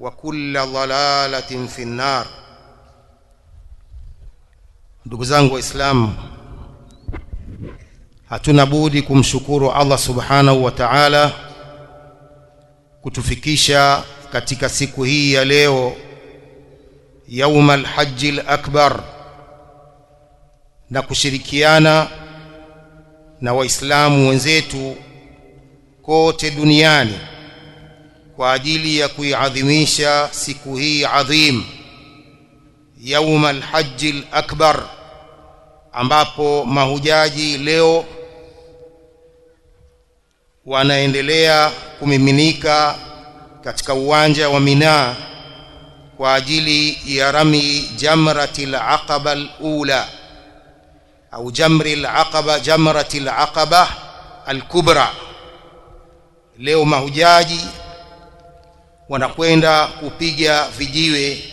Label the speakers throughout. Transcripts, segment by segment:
Speaker 1: وكل ضلالة في النار ndugu zangu waislamu hatuna budi kumshukuru Allah subhanahu wa ta'ala kutufikisha katika siku hii ya leo yauma alhaji alakbar na kushirikiana na waislamu wenzetu kote duniani kwa ajili ya kuiadhimisha siku hii adhim yauma alhaji lakbar ambapo mahujaji leo wanaendelea kumiminika katika uwanja wa Mina kwa ajili ya rami jamrati alaqaba alula au jamri alaqaba jamrati alaqaba alkubra. Leo mahujaji wanakwenda kupiga vijiwe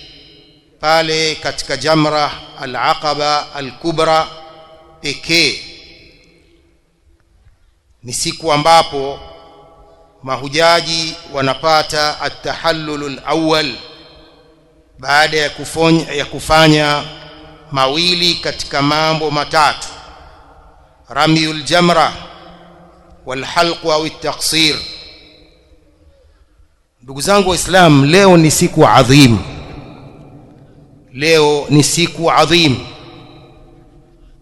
Speaker 1: pale katika jamra al-aqaba al-kubra pekee. Ni siku ambapo mahujaji wanapata at-tahallul al-awwal baada ya kufanya, ya kufanya mawili katika mambo matatu. Ramyul jamra wal halq au at-taqsir ndugu zangu waislamu leo ni siku adhim. Leo ni siku adhim.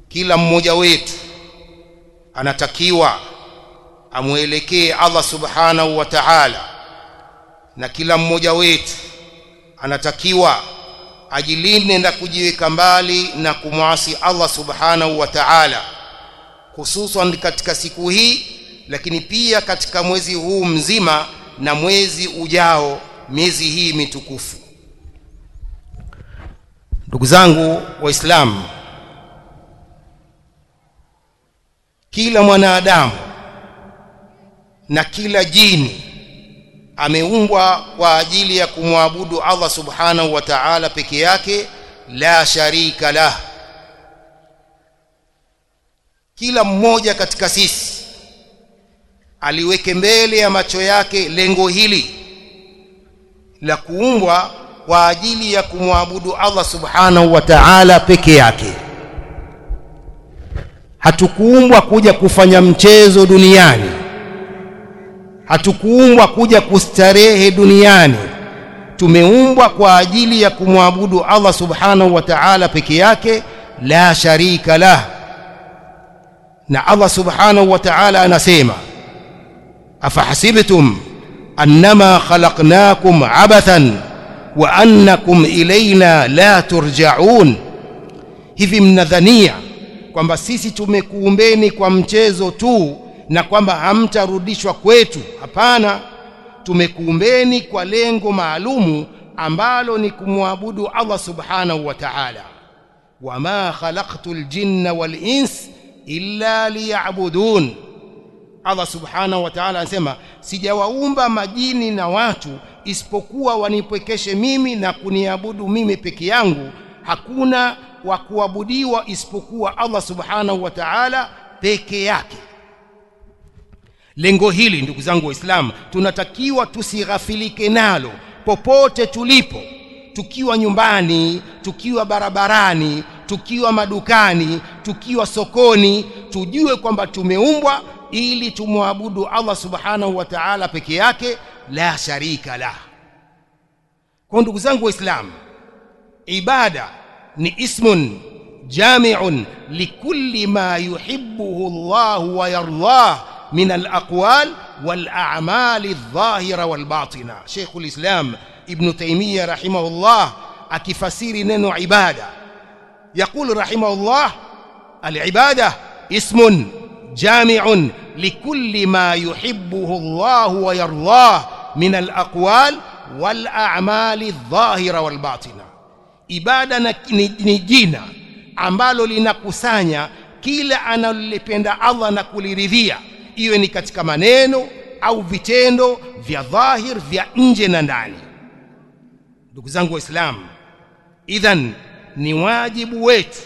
Speaker 1: Kila mmoja wetu anatakiwa amwelekee Allah subhanahu wa ta'ala na kila mmoja wetu anatakiwa ajilinde na kujiweka mbali na kumwasi Allah subhanahu wa ta'ala hususan katika siku hii lakini pia katika mwezi huu mzima na mwezi ujao miezi hii mitukufu. Ndugu zangu waislamu kila mwanadamu na kila jini ameumbwa kwa ajili ya kumwabudu Allah subhanahu wa ta'ala peke yake la sharika lah. Kila mmoja katika sisi aliweke mbele ya macho yake lengo hili la kuumbwa kwa ajili ya kumwabudu Allah subhanahu wa ta'ala peke yake. Hatukuumbwa kuja kufanya mchezo duniani. Hatukuumbwa kuja kustarehe duniani. Tumeumbwa kwa ajili ya kumwabudu Allah subhanahu wa ta'ala peke yake la sharika lah. Na Allah subhanahu wa ta'ala anasema afahasibtum annama khalaqnakum abathan wa annakum ilaina la turjaun hivi mnadhania kwamba sisi tumekuumbeni kwa mchezo tu na kwamba hamtarudishwa kwetu? Hapana tumekuumbeni kwa lengo maalumu ambalo ni kumwabudu Allah subhanahu wa ta'ala. Wama khalaqtu aljinna wal ins illa liya'budun Allah subhanahu wa ta'ala anasema sijawaumba majini na watu isipokuwa wanipwekeshe mimi na kuniabudu mimi peke yangu. Hakuna wa kuabudiwa isipokuwa Allah subhanahu wa ta'ala peke yake. Lengo hili ndugu zangu waislamu tunatakiwa tusighafilike nalo popote tulipo. Tukiwa nyumbani tukiwa barabarani tukiwa madukani tukiwa sokoni tujue kwamba tumeumbwa ili tumwabudu Allah subhanahu wa ta'ala peke yake la sharika la kwa ndugu zangu waislamu ibada ni ismun jami'un likulli ma yuhibbuhu Allah wa yardah من الأقوال والأعمال الظاهرة والباطنة شيخ الإسلام ابن تيمية رحمه الله أكفسير ننو عبادة يقول رحمه الله العبادة اسم jamiun likulli ma yuhibbuhu Allah wa yardah min alaqwal wal a'mali dhahira wal batina. Ibada na, ni, ni jina ambalo linakusanya kila analolipenda Allah na kuliridhia, iwe ni katika maneno au vitendo vya dhahir vya nje na ndani. Ndugu zangu Waislamu, idhan ni wajibu wetu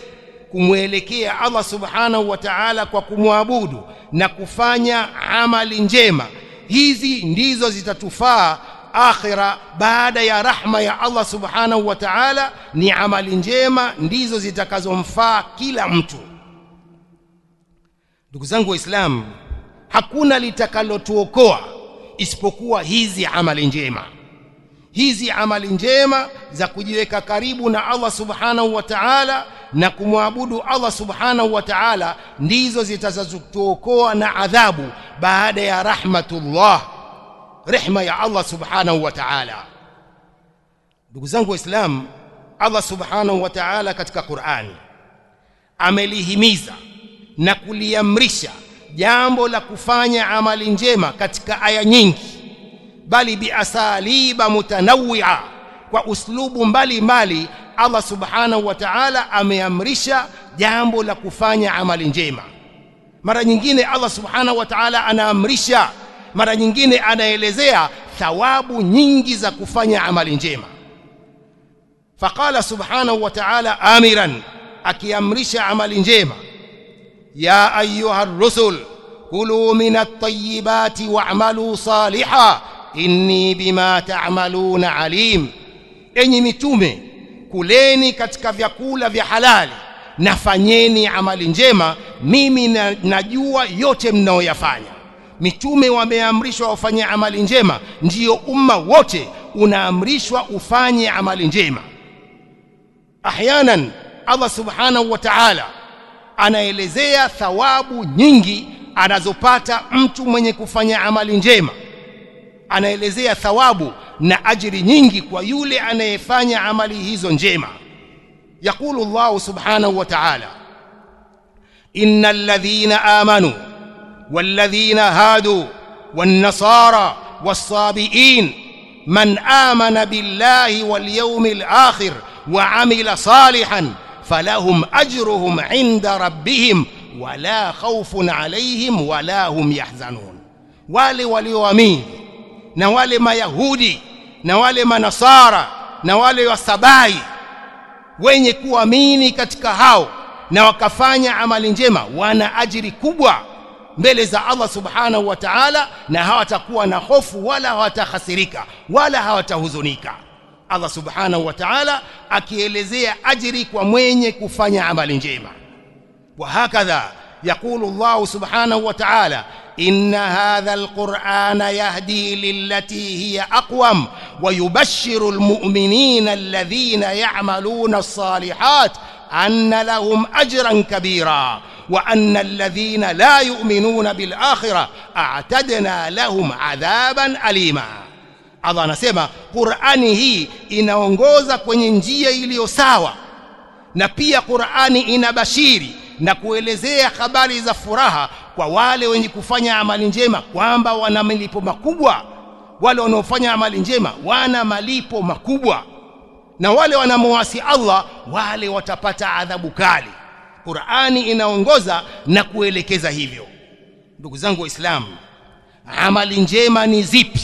Speaker 1: kumwelekea Allah subhanahu wa ta'ala kwa kumwabudu na kufanya amali njema. Hizi ndizo zitatufaa akhira baada ya rahma ya Allah subhanahu wa ta'ala ni amali njema ndizo zitakazomfaa kila mtu. Ndugu zangu waislamu hakuna litakalotuokoa isipokuwa hizi amali njema hizi amali njema za kujiweka karibu na Allah subhanahu wa ta'ala na kumwabudu Allah subhanahu wa ta'ala ndizo zitazotuokoa na adhabu baada ya rahmatullah rehma ya Allah subhanahu wa ta'ala. Ndugu zangu waislamu Allah subhanahu wa ta'ala katika Qur'ani amelihimiza na kuliamrisha jambo la kufanya amali njema katika aya nyingi bali biasaliba mutanawia kwa uslubu mbalimbali Allah subhanahu wa ta'ala ameamrisha jambo la kufanya amali njema mara nyingine Allah subhanahu wa ta'ala anaamrisha mara nyingine anaelezea thawabu nyingi za kufanya amali njema faqala subhanahu wa ta'ala amiran akiamrisha amali njema ya ayuha rusul kulu min at-tayyibati wa'malu salihan inni bima ta'maluna alim. Enyi mitume kuleni katika vyakula vya halali nafanyeni amali njema mimi na, najua yote mnaoyafanya mitume wameamrishwa wafanye amali njema ndiyo umma wote unaamrishwa ufanye amali njema. Ahyanan Allah subhanahu wa ta'ala anaelezea thawabu nyingi anazopata mtu mwenye kufanya amali njema anaelezea thawabu na ajiri nyingi kwa yule anayefanya amali hizo njema. Yakulu Allah subhanahu wa ta'ala innal ladhina amanu wal ladhina hadu wan nasara was-sabiin man amana billahi wal yawmil akhir wa amila salihan falahum ajruhum 'inda rabbihim wala khawfun 'alayhim wala hum yahzanun. Wale walioamini na wale mayahudi na wale manasara na wale wasabai wenye kuamini katika hao na wakafanya amali njema wana ajiri kubwa mbele za Allah subhanahu wa ta'ala, na hawatakuwa na hofu wala hawatahasirika wala hawatahuzunika. Allah subhanahu wa ta'ala akielezea ajiri kwa mwenye kufanya amali njema. Wa hakadha yaqulu Allah subhanahu wa ta'ala إن هذا القرآن يهدي للتي هي أقوم ويبشر المؤمنين الذين يعملون الصالحات أن لهم أجرا كبيرا وأن الذين لا يؤمنون بالآخرة أعتدنا لهم عذابا أليما. Allah anasema Qur'ani hii inaongoza kwenye njia iliyo sawa na pia Qur'ani inabashiri na kuelezea habari za furaha kwa wale wenye kufanya amali njema kwamba wana malipo makubwa. Wale wanaofanya amali njema wana malipo makubwa. Na wale wanamuasi Allah wale watapata adhabu kali. Qur'ani inaongoza na kuelekeza hivyo. Ndugu zangu waislamu amali njema ni zipi?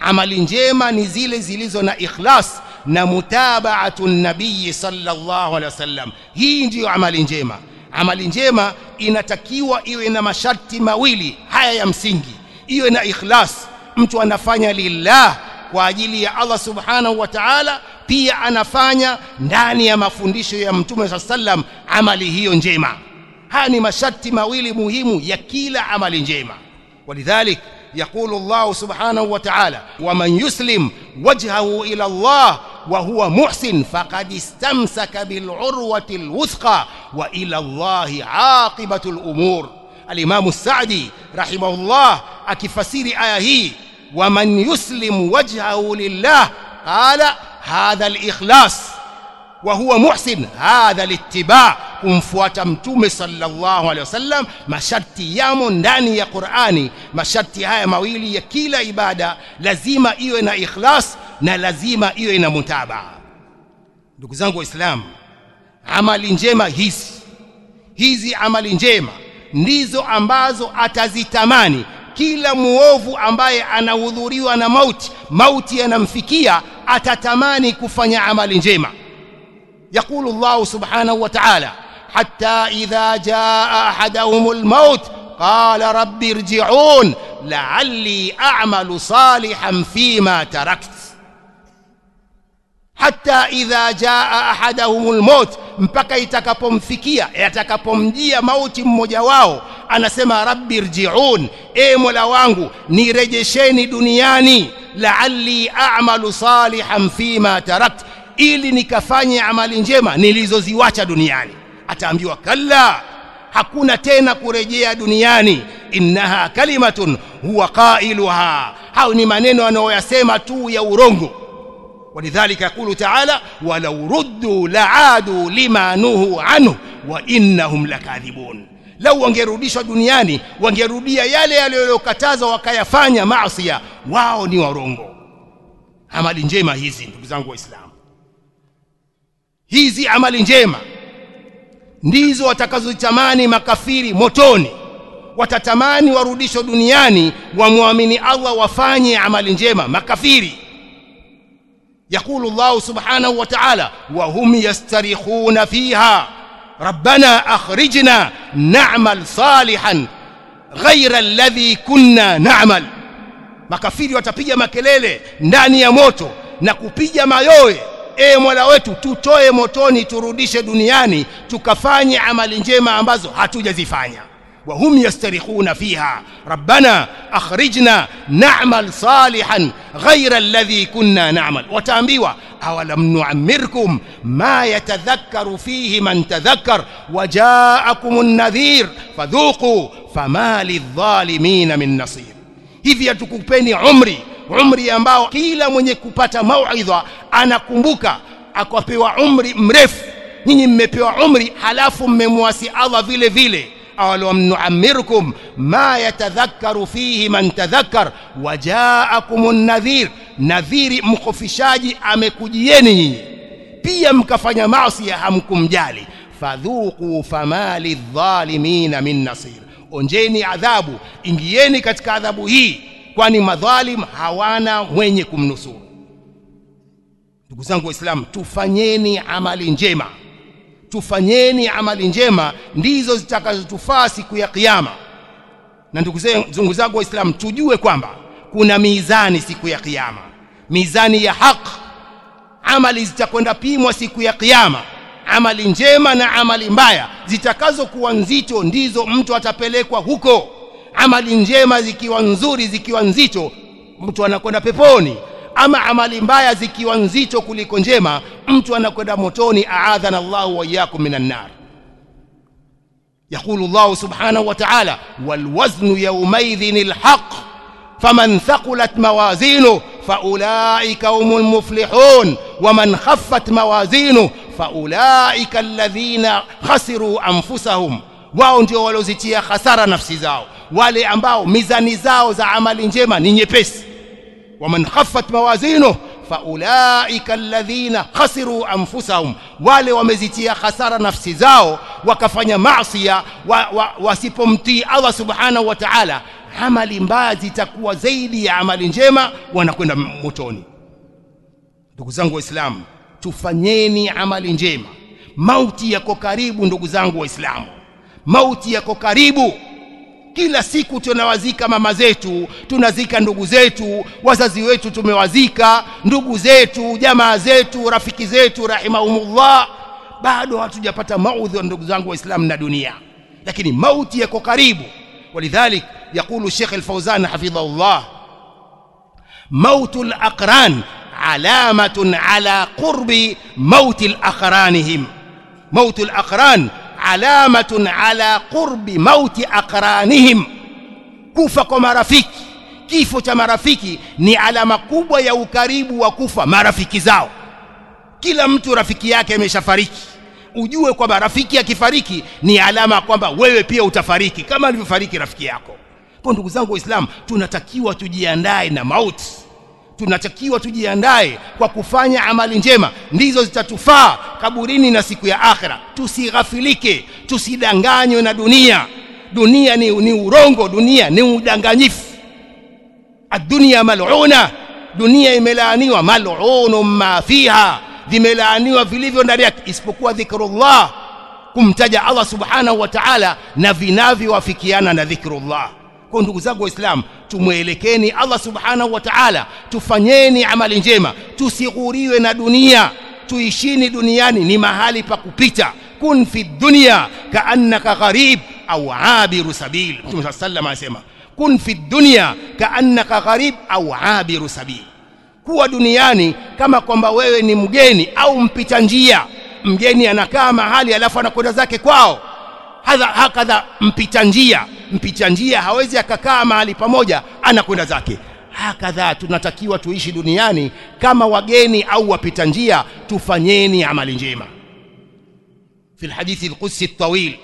Speaker 1: Amali njema ni zile zilizo na ikhlas na mutabaatu nabii sallallahu alaihi wasallam hii ndiyo amali njema Amali njema inatakiwa iwe na masharti mawili haya ya msingi, iwe na ikhlas, mtu anafanya lillah kwa ajili ya Allah subhanahu wa ta'ala, pia anafanya ndani ya mafundisho ya Mtume saa sallam amali hiyo njema. Haya ni masharti mawili muhimu ya kila amali njema. Walidhalik yaqulu Allah subhanahu wa ta'ala, waman yuslim wajhahu ila Allah وهو محسن فقد استمسك بالعروة الوثقى وإلى الله عاقبة الأمور. الإمام السعدي رحمه الله أكفسير آية ومن يسلم وجهه لله قال هذا الإخلاص وهو محسن هذا الاتباع mtume sallallahu alaihi wasallam masharti yamo ndani ya Qur'ani masharti haya mawili ya kila ibada lazima iwe na ikhlas na lazima iwe na mutabaa ndugu zangu waislamu amali njema hizi hizi amali njema ndizo ambazo atazitamani kila muovu ambaye anahudhuriwa na mauti mauti yanamfikia atatamani kufanya amali njema يقول الله سبحانه وتعالى حتى إذا جاء أحدهم الموت قال رب ارجعون لعلي أعمل صالحا فيما تركت hatta idha jaa ahadahumul maut, mpaka itakapomfikia yatakapomjia mauti mmoja wao, anasema rabbi rjiun, e mola wangu nirejesheni duniani, la'alli a'malu salihan fima tarakt, ili nikafanye amali njema nilizoziwacha duniani. Ataambiwa kalla, hakuna tena kurejea duniani. Innaha kalimatun huwa qailuha, hao ni maneno anayoyasema tu ya urongo ولذلك يقول تعالى ولو ردوا لعادوا لما نهوا عنه وانهم لكاذبون lau wangerudishwa duniani wangerudia yale yaliyokatazwa wakayafanya maasi wao ni warongo amali njema hizi ndugu zangu waislamu hizi amali njema ndizo watakazotamani makafiri motoni watatamani warudishwe duniani wamwamini Allah wafanye amali njema makafiri يقول الله سبحانه وتعالى وهم يسترخون فيها ربنا أخرجنا نعمل صالحا غير الذي كنا نعمل makafiri watapiga makelele ndani ya moto na kupiga mayowe e mola wetu tutoe motoni turudishe duniani tukafanye amali njema ambazo hatujazifanya وهم يسترخون فيها ربنا أخرجنا نعمل صالحا غير الذي كنا نعمل وتأمبيوا أولم نعمركم ما يتذكر فيه من تذكر وجاءكم النذير فذوقوا فما للظالمين من نصير hivi hatukupeni umri umri ambao kila mwenye kupata mauidha anakumbuka akapewa umri mrefu nyinyi mmepewa umri halafu mmemwasi Allah vile vile awalam nuammirkum ma yatadhakkaru fihi man tadhakkar wajaakum nadhir, nadhiri mkofishaji amekujieni nyinyi, pia mkafanya maasi ya hamkumjali. Fadhuku fama lidhalimina min nasir, onjeni adhabu, ingieni katika adhabu hii, kwani madhalim hawana mwenye kumnusuru. Ndugu zangu Waislamu, tufanyeni amali njema tufanyeni amali njema ndizo zitakazotufaa siku ya kiyama. Na ndugu zangu waislamu tujue kwamba kuna mizani siku ya kiyama. Mizani ya haq amali zitakwenda pimwa siku ya kiyama. Amali njema na amali mbaya zitakazokuwa nzito ndizo mtu atapelekwa huko. Amali njema zikiwa nzuri zikiwa nzito mtu anakwenda peponi ama amali mbaya zikiwa nzito kuliko njema, mtu anakwenda motoni. aadhana Allahu wa iyyakum minan nar. Yaqulu Allahu subhanahu wa ta'ala, wal waznu yawmaidhin alhaq faman thaqulat mawazinu faulaika humul muflihun waman khaffat mawazinu faulaika alladhina khasiru anfusahum, wao ndio waliozitia hasara nafsi zao, wale ambao mizani zao za amali njema ni nyepesi waman khaffat mawazinu faulaika alladhina khasiru anfusahum. Wale wamezitia hasara nafsi zao wakafanya maasiya wa, wa, wasipomtii Allah subhanahu wa ta'ala amali mbaya zitakuwa zaidi ya amali njema wanakwenda motoni. Ndugu zangu waislamu tufanyeni amali njema. Mauti yako karibu ndugu zangu waislamu. Mauti yako karibu kila siku tunawazika mama zetu, tunazika ndugu zetu, wazazi wetu tumewazika, ndugu zetu, jamaa zetu, rafiki zetu, rahimahumullah. Bado hatujapata maudhi wa ndugu zangu Waislamu na dunia, lakini mauti yako karibu. Walidhalik yaqulu Sheikh Al-Fawzan hafidhahullah, mautu al-aqran alamatun ala qurbi mauti al-aqranihim, mautu al-aqran alamatun ala qurbi mauti aqranihim, kufa kwa marafiki, kifo cha marafiki ni alama kubwa ya ukaribu wa kufa marafiki zao. Kila mtu rafiki yake ameshafariki, ujue kwamba rafiki akifariki ni alama kwamba wewe pia utafariki kama alivyofariki rafiki yako. Kwa ndugu zangu Waislamu, tunatakiwa tujiandae na mauti tunatakiwa tujiandae kwa kufanya amali njema ndizo zitatufaa kaburini na siku ya akhira tusighafilike tusidanganywe na dunia. Dunia ni, ni urongo dunia ni udanganyifu. Adunia maluna dunia imelaaniwa malunu ma fiha vimelaaniwa vilivyo ndani yake isipokuwa dhikrullah kumtaja Allah subhanahu wa ta'ala na vinavyowafikiana na dhikrullah kwa ndugu zangu waislamu tumwelekeni Allah subhanahu wa ta'ala tufanyeni amali njema tusighuriwe na dunia tuishini duniani ni mahali pa kupita. Kun fi dunya kaannaka gharib au abiru sabil. Mtume saa sallam anasema kun fi dunya kaannaka gharib au abiru sabil. Kuwa duniani kama kwamba wewe ni mgeni au mpita njia. Mgeni anakaa mahali alafu anakwenda zake kwao. Hadha hakadha mpita njia mpita njia hawezi akakaa mahali pamoja anakwenda zake hakadha tunatakiwa tuishi duniani kama wageni au wapita njia tufanyeni amali njema في الحديث القدسي الطويل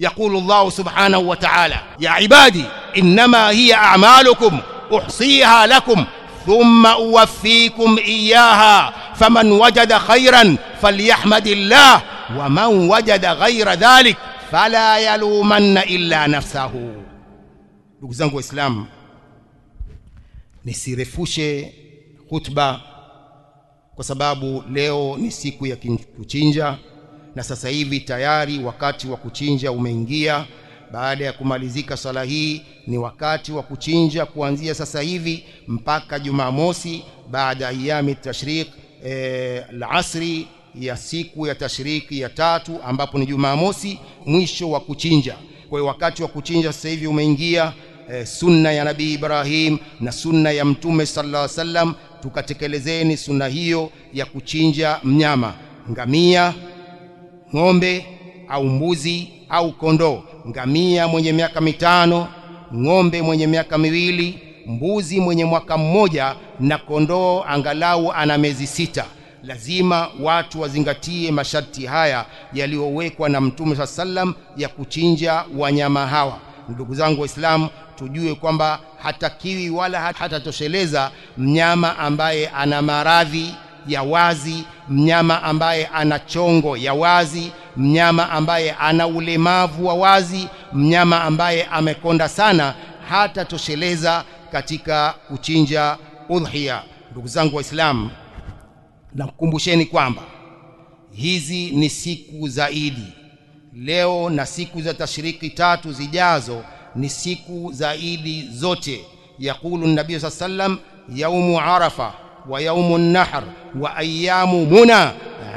Speaker 1: يقول الله سبحانه وتعالى يا عبادي إنما هي أعمالكم أحصيها لكم ثم أوفيكم إياها فمن وجد خيرا فليحمد الله ومن وجد غير ذلك fala yalumanna illa nafsahu. Ndugu zangu Waislamu, nisirefushe khutba kwa sababu leo ni siku ya kuchinja, na sasa hivi tayari wakati wa kuchinja umeingia. Baada ya kumalizika swala hii, ni wakati wa kuchinja kuanzia sasa hivi mpaka Jumamosi baada ya ayami tashriq e, alasri ya siku ya tashriki ya tatu ambapo ni Jumamosi mwisho wa kuchinja. Kwa hiyo wakati wa kuchinja sasa hivi umeingia e, sunna ya Nabii Ibrahim na sunna ya Mtume sallallahu alaihi wasallam tukatekelezeni sunna hiyo ya kuchinja mnyama ngamia ng'ombe au mbuzi au kondoo. Ngamia mwenye miaka mitano ng'ombe mwenye miaka miwili mbuzi mwenye mwaka mmoja na kondoo angalau ana miezi sita lazima watu wazingatie masharti haya yaliyowekwa na mtume saa sallam ya kuchinja wanyama hawa. Ndugu zangu waislamu tujue kwamba hatakiwi wala hatatosheleza mnyama ambaye ana maradhi ya wazi mnyama ambaye ana chongo ya wazi mnyama ambaye ana ulemavu wa wazi mnyama ambaye amekonda sana hatatosheleza katika kuchinja udhiya ndugu zangu waislamu nakukumbusheni kwamba hizi ni siku za idi. Leo na siku za tashriki tatu zijazo ni siku za idi zote. Yaqulu nabii saa sallam yaumu arafa wa yaumu nahr wa ayamu muna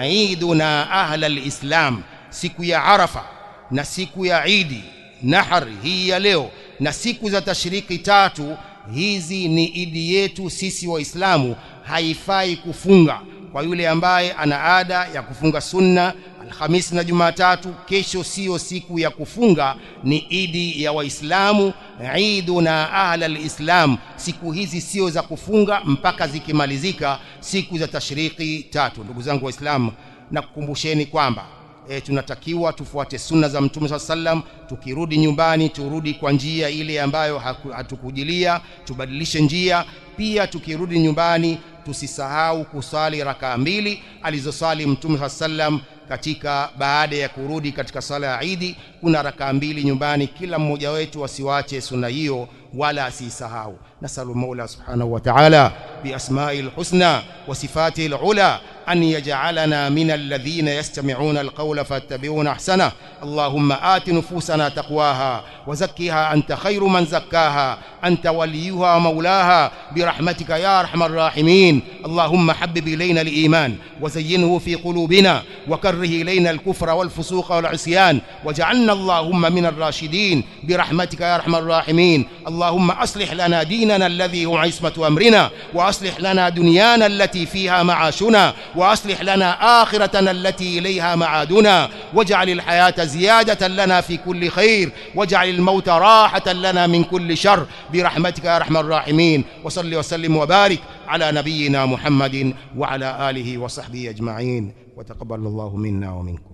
Speaker 1: iduna ahla lislam, siku ya arafa na siku ya idi nahr hii ya leo na siku za tashriki tatu hizi ni idi yetu sisi waislamu. Haifai kufunga kwa yule ambaye ana ada ya kufunga sunna alhamisi na jumatatu kesho siyo siku ya kufunga ni idi ya waislamu iduna ahla alislam siku hizi sio za kufunga mpaka zikimalizika siku za tashriki tatu. Ndugu zangu waislamu nakukumbusheni kwamba e, tunatakiwa tufuate sunna za mtume saa sallam tukirudi nyumbani turudi kwa njia ile ambayo hatukujilia tubadilishe njia. Pia tukirudi nyumbani tusisahau kusali rakaa mbili alizosali mtume saa sallam katika baada ya kurudi katika sala ya idi kuna rakaa mbili nyumbani kila mmoja wetu asiwache sunna hiyo wala asisahau nasalu maula subhanahu wa ta'ala biasma'i alhusna wa sifatihi alula أن يجعلنا من الذين يستمعون القول فاتبعون أحسنه اللهم آت نفوسنا تقواها وزكها أنت خير من زكاها أنت وليها ومولاها برحمتك يا أرحم الراحمين. اللهم حبب إلينا الإيمان وزينه في قلوبنا وكره إلينا الكفر والفسوق والعصيان وجعلنا اللهم من الراشدين برحمتك يا أرحم الراحمين. اللهم أصلح لنا ديننا الذي هو عصمة أمرنا وأصلح لنا دنيانا التي فيها معاشنا وأصلح لنا آخرتنا التي إليها معادنا واجعل الحياة زيادة لنا في كل خير واجعل الموت راحة لنا من كل شر برحمتك يا أرحم الراحمين. وصل وسلم وبارك على نبينا محمد وعلى آله وصحبه أجمعين. وتقبل الله منا ومنكم.